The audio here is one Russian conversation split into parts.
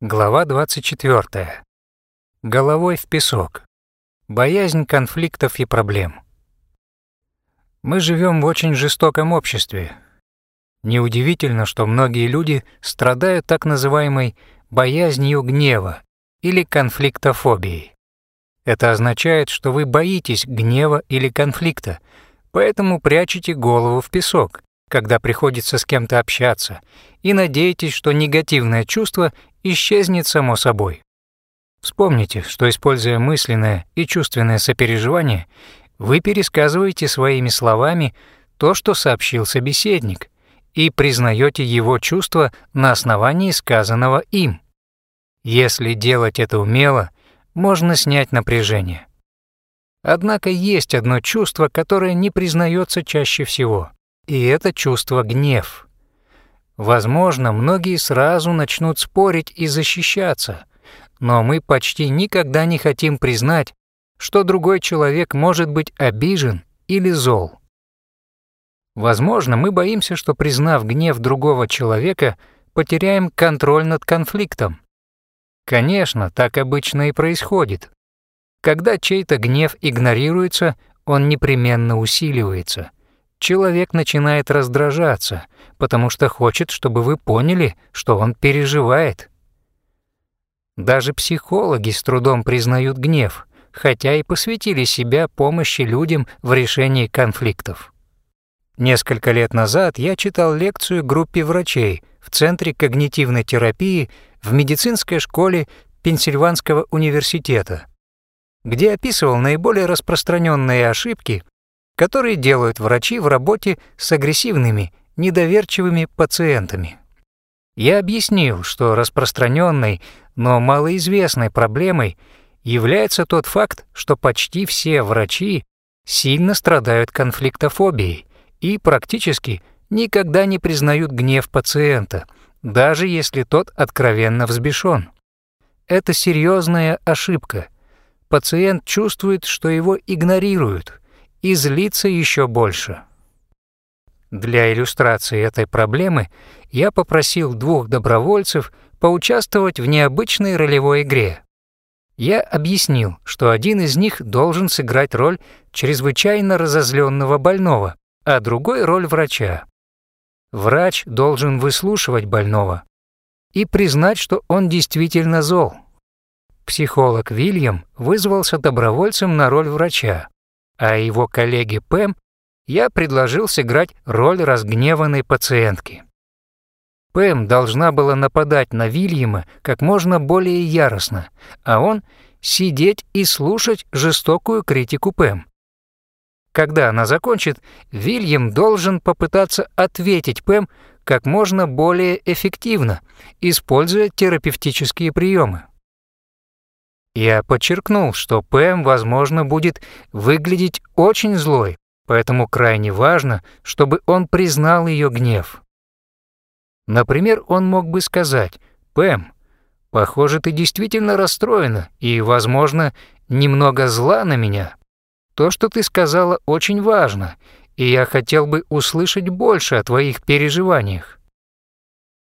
Глава 24. Головой в песок. Боязнь конфликтов и проблем. Мы живем в очень жестоком обществе. Неудивительно, что многие люди страдают так называемой боязнью гнева или конфликтофобией. Это означает, что вы боитесь гнева или конфликта, поэтому прячете голову в песок, когда приходится с кем-то общаться, и надеетесь, что негативное чувство исчезнет само собой. Вспомните, что используя мысленное и чувственное сопереживание, вы пересказываете своими словами то, что сообщил собеседник, и признаете его чувства на основании сказанного им. Если делать это умело, можно снять напряжение. Однако есть одно чувство, которое не признается чаще всего, и это чувство гнев. Возможно, многие сразу начнут спорить и защищаться, но мы почти никогда не хотим признать, что другой человек может быть обижен или зол. Возможно, мы боимся, что признав гнев другого человека, потеряем контроль над конфликтом. Конечно, так обычно и происходит. Когда чей-то гнев игнорируется, он непременно усиливается. Человек начинает раздражаться – потому что хочет, чтобы вы поняли, что он переживает. Даже психологи с трудом признают гнев, хотя и посвятили себя помощи людям в решении конфликтов. Несколько лет назад я читал лекцию группе врачей в Центре когнитивной терапии в медицинской школе Пенсильванского университета, где описывал наиболее распространенные ошибки, которые делают врачи в работе с агрессивными недоверчивыми пациентами. Я объяснил, что распространенной, но малоизвестной проблемой является тот факт, что почти все врачи сильно страдают конфликтофобией и практически никогда не признают гнев пациента, даже если тот откровенно взбешен. Это серьезная ошибка. Пациент чувствует, что его игнорируют, и злится еще больше. Для иллюстрации этой проблемы я попросил двух добровольцев поучаствовать в необычной ролевой игре. Я объяснил, что один из них должен сыграть роль чрезвычайно разозленного больного, а другой — роль врача. Врач должен выслушивать больного и признать, что он действительно зол. Психолог Вильям вызвался добровольцем на роль врача, а его коллеги Пэм я предложил сыграть роль разгневанной пациентки. Пэм должна была нападать на Вильяма как можно более яростно, а он сидеть и слушать жестокую критику Пэм. Когда она закончит, Вильям должен попытаться ответить Пэм как можно более эффективно, используя терапевтические приемы. Я подчеркнул, что Пэм, возможно, будет выглядеть очень злой, поэтому крайне важно, чтобы он признал ее гнев. Например, он мог бы сказать «Пэм, похоже, ты действительно расстроена и, возможно, немного зла на меня. То, что ты сказала, очень важно, и я хотел бы услышать больше о твоих переживаниях».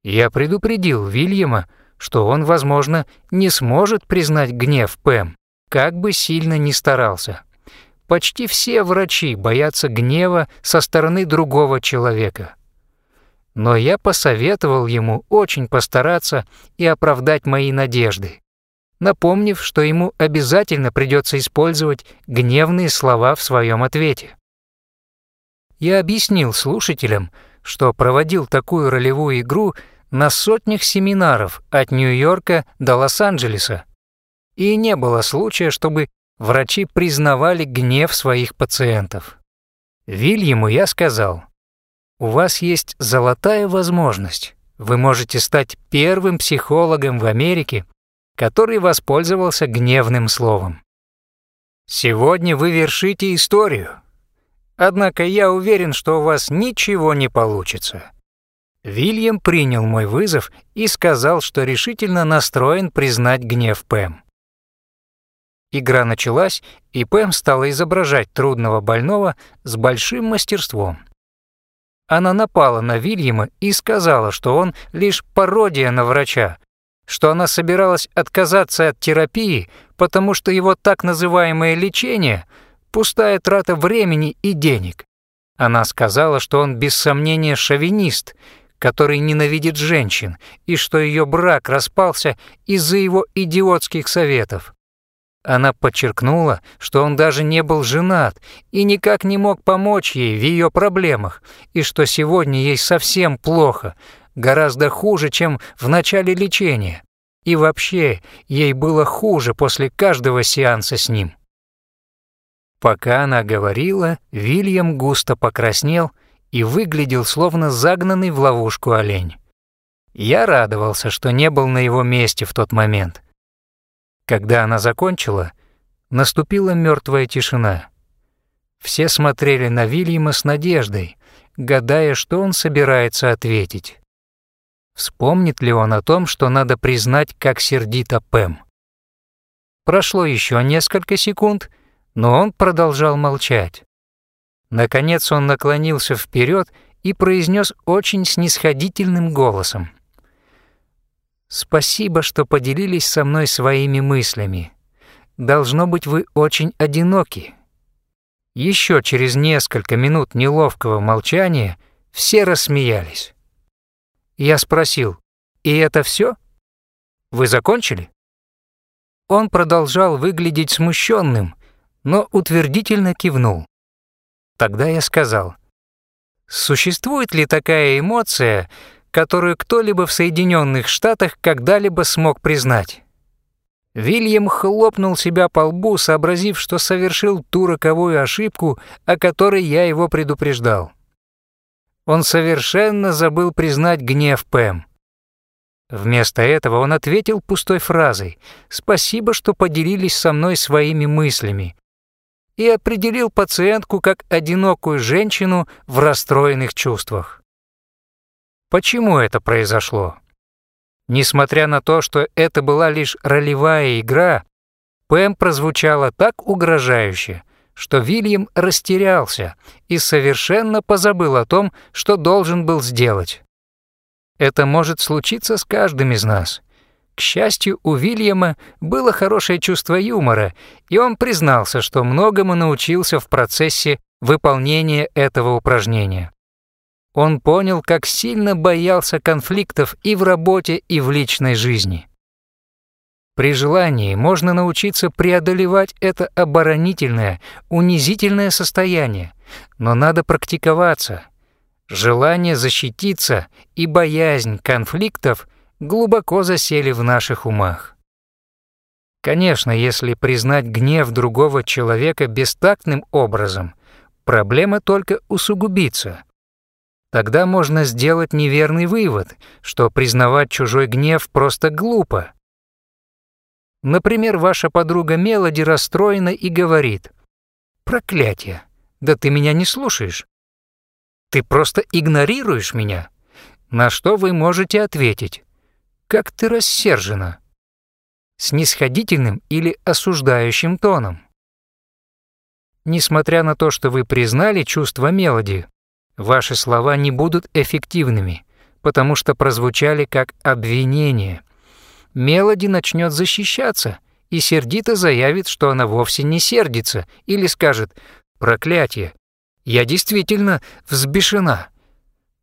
Я предупредил Вильяма, что он, возможно, не сможет признать гнев Пэм, как бы сильно ни старался. Почти все врачи боятся гнева со стороны другого человека. Но я посоветовал ему очень постараться и оправдать мои надежды, напомнив, что ему обязательно придется использовать гневные слова в своем ответе. Я объяснил слушателям, что проводил такую ролевую игру на сотнях семинаров от Нью-Йорка до Лос-Анджелеса, и не было случая, чтобы врачи признавали гнев своих пациентов. Вильяму я сказал, «У вас есть золотая возможность. Вы можете стать первым психологом в Америке, который воспользовался гневным словом. Сегодня вы вершите историю. Однако я уверен, что у вас ничего не получится». Вильям принял мой вызов и сказал, что решительно настроен признать гнев Пэм. Игра началась, и Пэм стала изображать трудного больного с большим мастерством. Она напала на Вильяма и сказала, что он лишь пародия на врача, что она собиралась отказаться от терапии, потому что его так называемое лечение – пустая трата времени и денег. Она сказала, что он без сомнения шовинист, который ненавидит женщин, и что ее брак распался из-за его идиотских советов. Она подчеркнула, что он даже не был женат и никак не мог помочь ей в ее проблемах, и что сегодня ей совсем плохо, гораздо хуже, чем в начале лечения. И вообще, ей было хуже после каждого сеанса с ним. Пока она говорила, Вильям густо покраснел и выглядел словно загнанный в ловушку олень. Я радовался, что не был на его месте в тот момент. Когда она закончила, наступила мертвая тишина. Все смотрели на Вильяма с надеждой, гадая, что он собирается ответить. Вспомнит ли он о том, что надо признать, как сердито Пэм? Прошло еще несколько секунд, но он продолжал молчать. Наконец он наклонился вперед и произнес очень снисходительным голосом. Спасибо, что поделились со мной своими мыслями. Должно быть, вы очень одиноки. Еще через несколько минут неловкого молчания все рассмеялись. Я спросил, «И это все? Вы закончили?» Он продолжал выглядеть смущенным, но утвердительно кивнул. Тогда я сказал, «Существует ли такая эмоция, которую кто-либо в Соединенных Штатах когда-либо смог признать. Вильям хлопнул себя по лбу, сообразив, что совершил ту роковую ошибку, о которой я его предупреждал. Он совершенно забыл признать гнев Пэм. Вместо этого он ответил пустой фразой «Спасибо, что поделились со мной своими мыслями» и определил пациентку как одинокую женщину в расстроенных чувствах. Почему это произошло? Несмотря на то, что это была лишь ролевая игра, Пэм прозвучала так угрожающе, что Вильям растерялся и совершенно позабыл о том, что должен был сделать. Это может случиться с каждым из нас. К счастью, у Вильяма было хорошее чувство юмора, и он признался, что многому научился в процессе выполнения этого упражнения. Он понял, как сильно боялся конфликтов и в работе, и в личной жизни. При желании можно научиться преодолевать это оборонительное, унизительное состояние, но надо практиковаться. Желание защититься и боязнь конфликтов глубоко засели в наших умах. Конечно, если признать гнев другого человека бестактным образом, проблема только усугубится. Тогда можно сделать неверный вывод, что признавать чужой гнев просто глупо. Например, ваша подруга Мелоди расстроена и говорит «Проклятие! Да ты меня не слушаешь! Ты просто игнорируешь меня!» На что вы можете ответить «Как ты рассержена!» снисходительным или осуждающим тоном. Несмотря на то, что вы признали чувство Мелоди, Ваши слова не будут эффективными, потому что прозвучали как обвинение. Мелоди начнет защищаться и сердито заявит, что она вовсе не сердится, или скажет «Проклятие! Я действительно взбешена».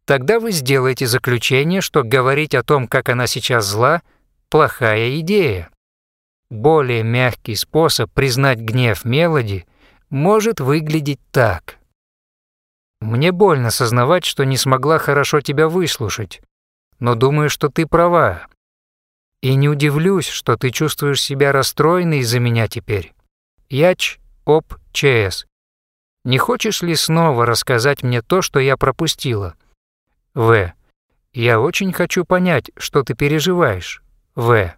Тогда вы сделаете заключение, что говорить о том, как она сейчас зла, плохая идея. Более мягкий способ признать гнев Мелоди может выглядеть так – мне больно сознавать, что не смогла хорошо тебя выслушать, но думаю, что ты права. И не удивлюсь, что ты чувствуешь себя расстроенной из-за меня теперь. Яч, оп, ЧС. Не хочешь ли снова рассказать мне то, что я пропустила? В. Я очень хочу понять, что ты переживаешь. В.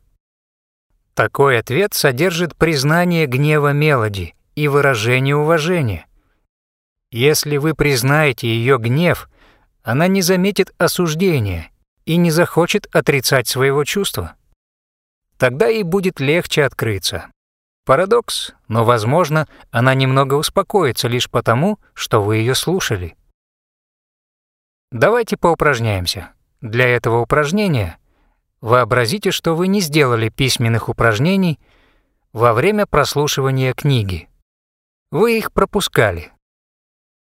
Такой ответ содержит признание гнева Мелоди и выражение уважения. Если вы признаете ее гнев, она не заметит осуждения и не захочет отрицать своего чувства. Тогда ей будет легче открыться. Парадокс, но, возможно, она немного успокоится лишь потому, что вы ее слушали. Давайте поупражняемся. Для этого упражнения Вообразите, что вы не сделали письменных упражнений во время прослушивания книги. Вы их пропускали.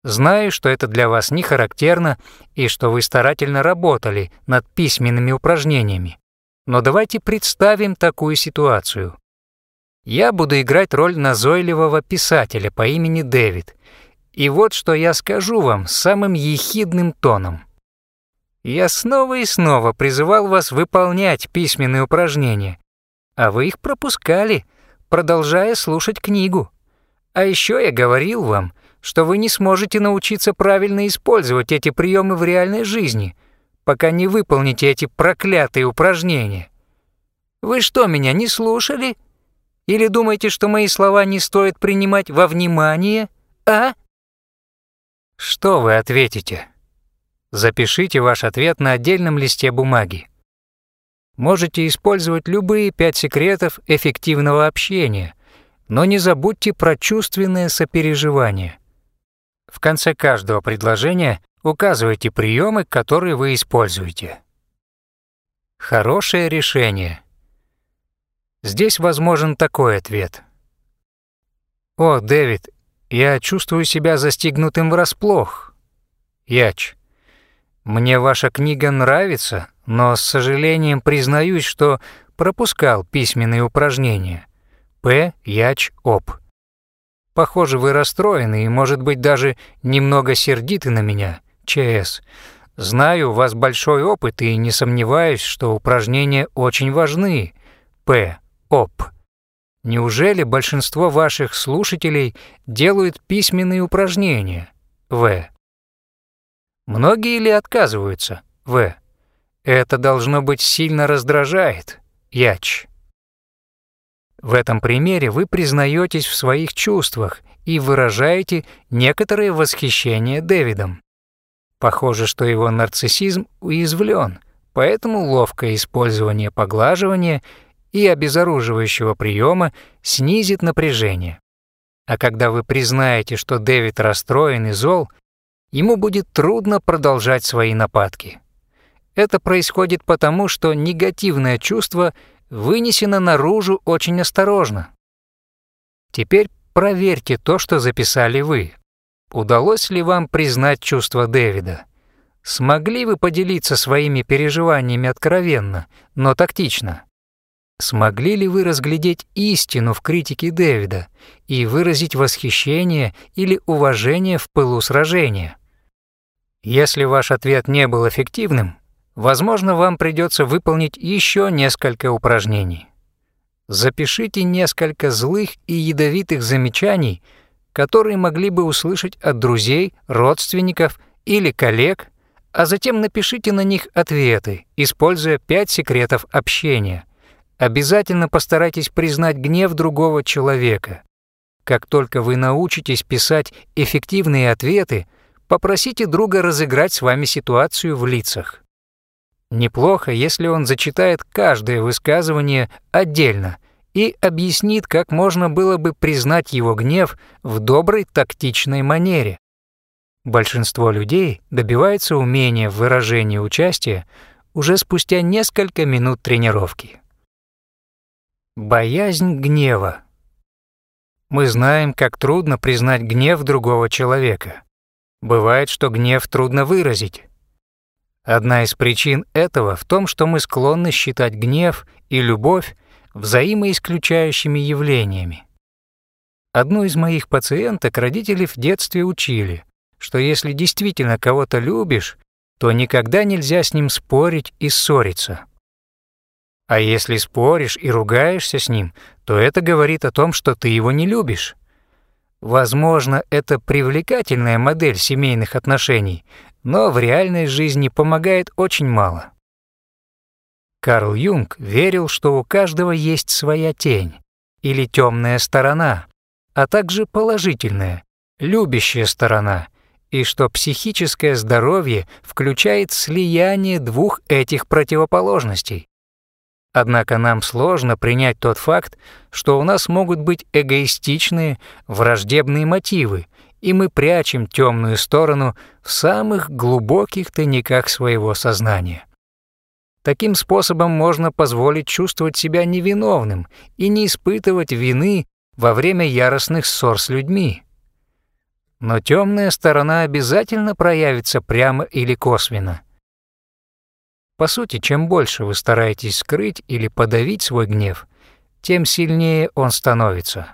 Знаю, что это для вас не характерно и что вы старательно работали над письменными упражнениями. Но давайте представим такую ситуацию. Я буду играть роль назойливого писателя по имени Дэвид. И вот что я скажу вам самым ехидным тоном. Я снова и снова призывал вас выполнять письменные упражнения, а вы их пропускали, продолжая слушать книгу. А еще я говорил вам, что вы не сможете научиться правильно использовать эти приемы в реальной жизни, пока не выполните эти проклятые упражнения. Вы что, меня не слушали? Или думаете, что мои слова не стоит принимать во внимание, а? Что вы ответите? Запишите ваш ответ на отдельном листе бумаги. Можете использовать любые пять секретов эффективного общения, но не забудьте про чувственное сопереживание. В конце каждого предложения указывайте приемы, которые вы используете. Хорошее решение. Здесь возможен такой ответ. «О, Дэвид, я чувствую себя застигнутым врасплох». Яч. Мне ваша книга нравится, но с сожалением признаюсь, что пропускал письменные упражнения. П. Яч. Оп. Похоже, вы расстроены и, может быть, даже немного сердиты на меня, ЧС. Знаю, у вас большой опыт и не сомневаюсь, что упражнения очень важны. П. Оп. Неужели большинство ваших слушателей делают письменные упражнения? В. Многие ли отказываются? В. Это должно быть сильно раздражает. Яч. В этом примере вы признаетесь в своих чувствах и выражаете некоторое восхищение Дэвидом. Похоже, что его нарциссизм уязвлен, поэтому ловкое использование поглаживания и обезоруживающего приема снизит напряжение. А когда вы признаете, что Дэвид расстроен и зол, ему будет трудно продолжать свои нападки. Это происходит потому, что негативное чувство – вынесено наружу очень осторожно. Теперь проверьте то, что записали вы. Удалось ли вам признать чувства Дэвида? Смогли вы поделиться своими переживаниями откровенно, но тактично? Смогли ли вы разглядеть истину в критике Дэвида и выразить восхищение или уважение в пылу сражения? Если ваш ответ не был эффективным, Возможно, вам придется выполнить еще несколько упражнений. Запишите несколько злых и ядовитых замечаний, которые могли бы услышать от друзей, родственников или коллег, а затем напишите на них ответы, используя пять секретов общения. Обязательно постарайтесь признать гнев другого человека. Как только вы научитесь писать эффективные ответы, попросите друга разыграть с вами ситуацию в лицах. Неплохо, если он зачитает каждое высказывание отдельно и объяснит, как можно было бы признать его гнев в доброй тактичной манере. Большинство людей добивается умения в выражении участия уже спустя несколько минут тренировки. Боязнь гнева. Мы знаем, как трудно признать гнев другого человека. Бывает, что гнев трудно выразить. Одна из причин этого в том, что мы склонны считать гнев и любовь взаимоисключающими явлениями. Одну из моих пациенток родители в детстве учили, что если действительно кого-то любишь, то никогда нельзя с ним спорить и ссориться. А если споришь и ругаешься с ним, то это говорит о том, что ты его не любишь. Возможно, это привлекательная модель семейных отношений, но в реальной жизни помогает очень мало. Карл Юнг верил, что у каждого есть своя тень или темная сторона, а также положительная, любящая сторона, и что психическое здоровье включает слияние двух этих противоположностей. Однако нам сложно принять тот факт, что у нас могут быть эгоистичные, враждебные мотивы, и мы прячем темную сторону в самых глубоких тайниках своего сознания. Таким способом можно позволить чувствовать себя невиновным и не испытывать вины во время яростных ссор с людьми. Но темная сторона обязательно проявится прямо или косвенно. По сути, чем больше вы стараетесь скрыть или подавить свой гнев, тем сильнее он становится.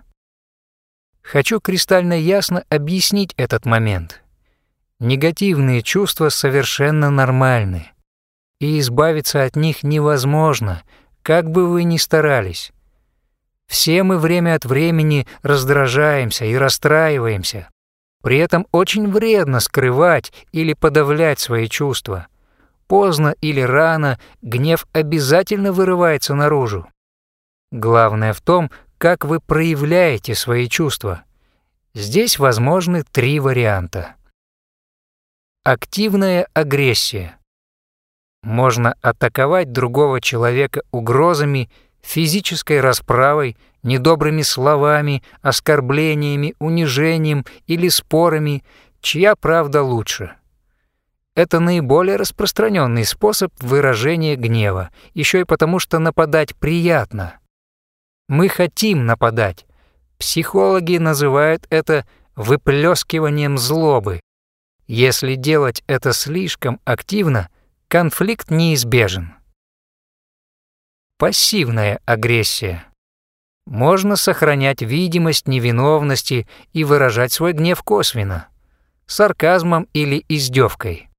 Хочу кристально ясно объяснить этот момент. Негативные чувства совершенно нормальны, и избавиться от них невозможно, как бы вы ни старались. Все мы время от времени раздражаемся и расстраиваемся. При этом очень вредно скрывать или подавлять свои чувства. Поздно или рано гнев обязательно вырывается наружу. Главное в том, как вы проявляете свои чувства. Здесь возможны три варианта. Активная агрессия. Можно атаковать другого человека угрозами, физической расправой, недобрыми словами, оскорблениями, унижением или спорами, чья правда лучше. Это наиболее распространенный способ выражения гнева, еще и потому, что нападать приятно. Мы хотим нападать. Психологи называют это выплескиванием злобы. Если делать это слишком активно, конфликт неизбежен. Пассивная агрессия. Можно сохранять видимость невиновности и выражать свой гнев косвенно, сарказмом или издевкой.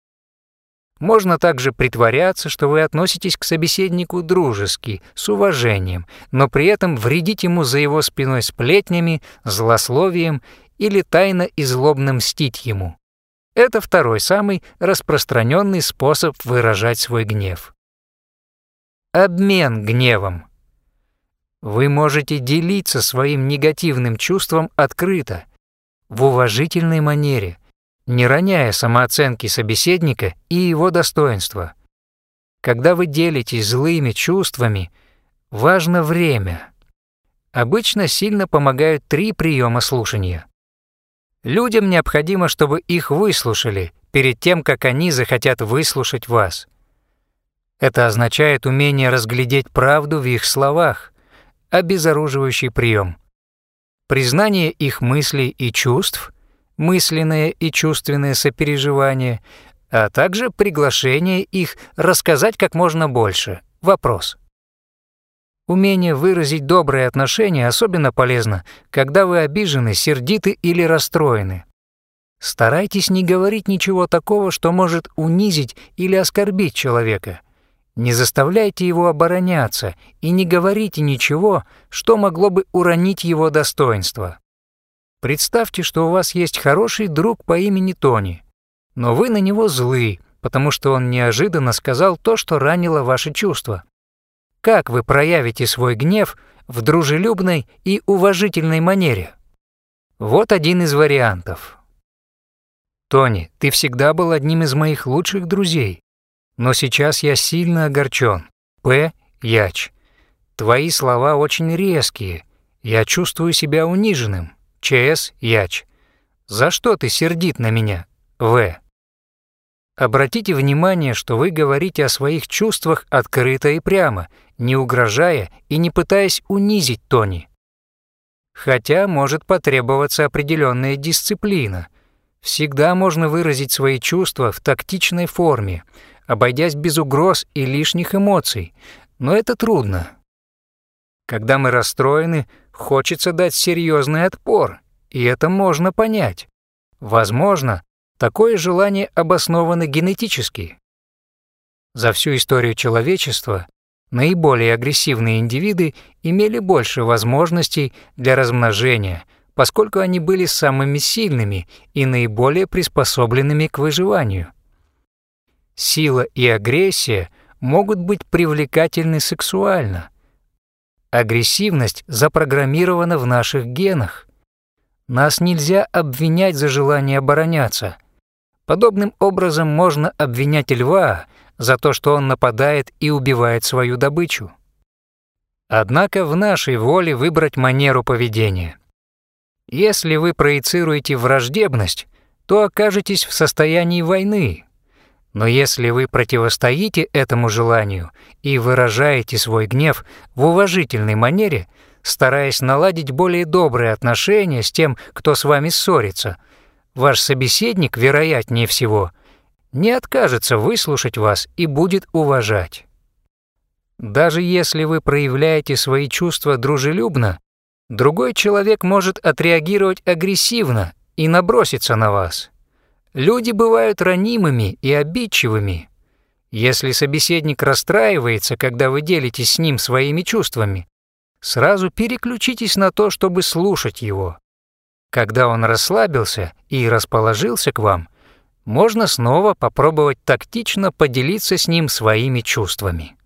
Можно также притворяться, что вы относитесь к собеседнику дружески, с уважением, но при этом вредить ему за его спиной сплетнями, злословием или тайно и злобно мстить ему. Это второй самый распространенный способ выражать свой гнев. Обмен гневом. Вы можете делиться своим негативным чувством открыто, в уважительной манере, не роняя самооценки собеседника и его достоинства. Когда вы делитесь злыми чувствами, важно время. Обычно сильно помогают три приема слушания. Людям необходимо, чтобы их выслушали перед тем, как они захотят выслушать вас. Это означает умение разглядеть правду в их словах, обезоруживающий прием. Признание их мыслей и чувств, мысленное и чувственное сопереживание, а также приглашение их рассказать как можно больше. Вопрос. Умение выразить добрые отношения особенно полезно, когда вы обижены, сердиты или расстроены. Старайтесь не говорить ничего такого, что может унизить или оскорбить человека. Не заставляйте его обороняться и не говорите ничего, что могло бы уронить его достоинство. Представьте, что у вас есть хороший друг по имени Тони, но вы на него злы, потому что он неожиданно сказал то, что ранило ваши чувства. Как вы проявите свой гнев в дружелюбной и уважительной манере? Вот один из вариантов. Тони, ты всегда был одним из моих лучших друзей, но сейчас я сильно огорчен. П. Яч. Твои слова очень резкие. Я чувствую себя униженным. ЧС. Яч. За что ты сердит на меня? В. Обратите внимание, что вы говорите о своих чувствах открыто и прямо, не угрожая и не пытаясь унизить Тони. Хотя может потребоваться определенная дисциплина. Всегда можно выразить свои чувства в тактичной форме, обойдясь без угроз и лишних эмоций, но это трудно. Когда мы расстроены, хочется дать серьезный отпор, и это можно понять. Возможно, Такое желание обосновано генетически. За всю историю человечества наиболее агрессивные индивиды имели больше возможностей для размножения, поскольку они были самыми сильными и наиболее приспособленными к выживанию. Сила и агрессия могут быть привлекательны сексуально. Агрессивность запрограммирована в наших генах. Нас нельзя обвинять за желание обороняться – Подобным образом можно обвинять льва за то, что он нападает и убивает свою добычу. Однако в нашей воле выбрать манеру поведения. Если вы проецируете враждебность, то окажетесь в состоянии войны. Но если вы противостоите этому желанию и выражаете свой гнев в уважительной манере, стараясь наладить более добрые отношения с тем, кто с вами ссорится, ваш собеседник, вероятнее всего, не откажется выслушать вас и будет уважать. Даже если вы проявляете свои чувства дружелюбно, другой человек может отреагировать агрессивно и наброситься на вас. Люди бывают ранимыми и обидчивыми. Если собеседник расстраивается, когда вы делитесь с ним своими чувствами, сразу переключитесь на то, чтобы слушать его. Когда он расслабился и расположился к вам, можно снова попробовать тактично поделиться с ним своими чувствами.